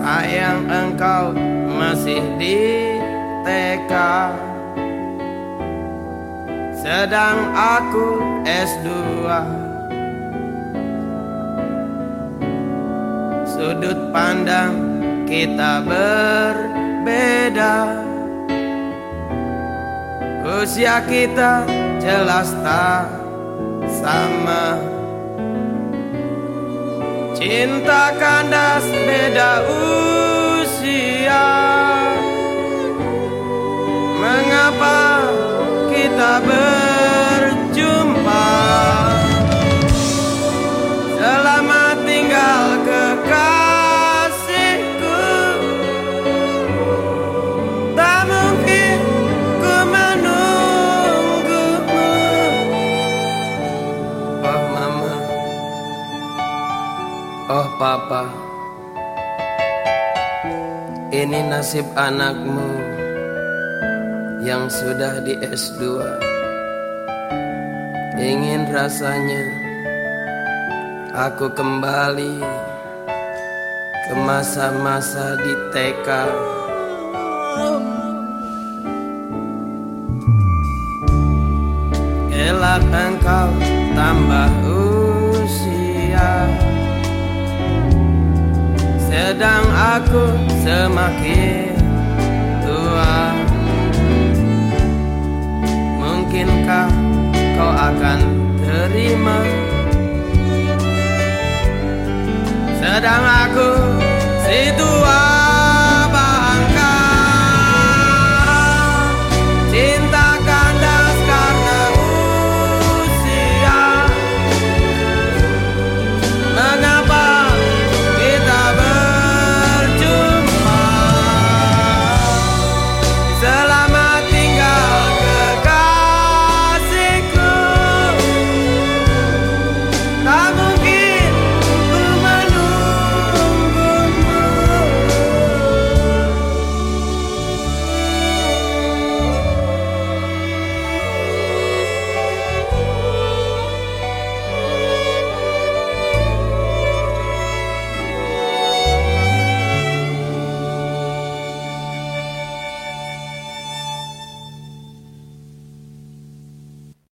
Sayang engkau masih di TK Sedang aku S2 Sudut pandang kita berbeda. Usia kita jelas tak sama Cinta kandas beda usia. Mengapa kita berjumpa Oh papa. Ini nasib anakmu Yang sudah di S2 Ingin rasanya Aku kembali Ke masa-masa di TK Kelak engkau tambah aku semakin tua. Mungkinkah kau akan terima? Sedang aku si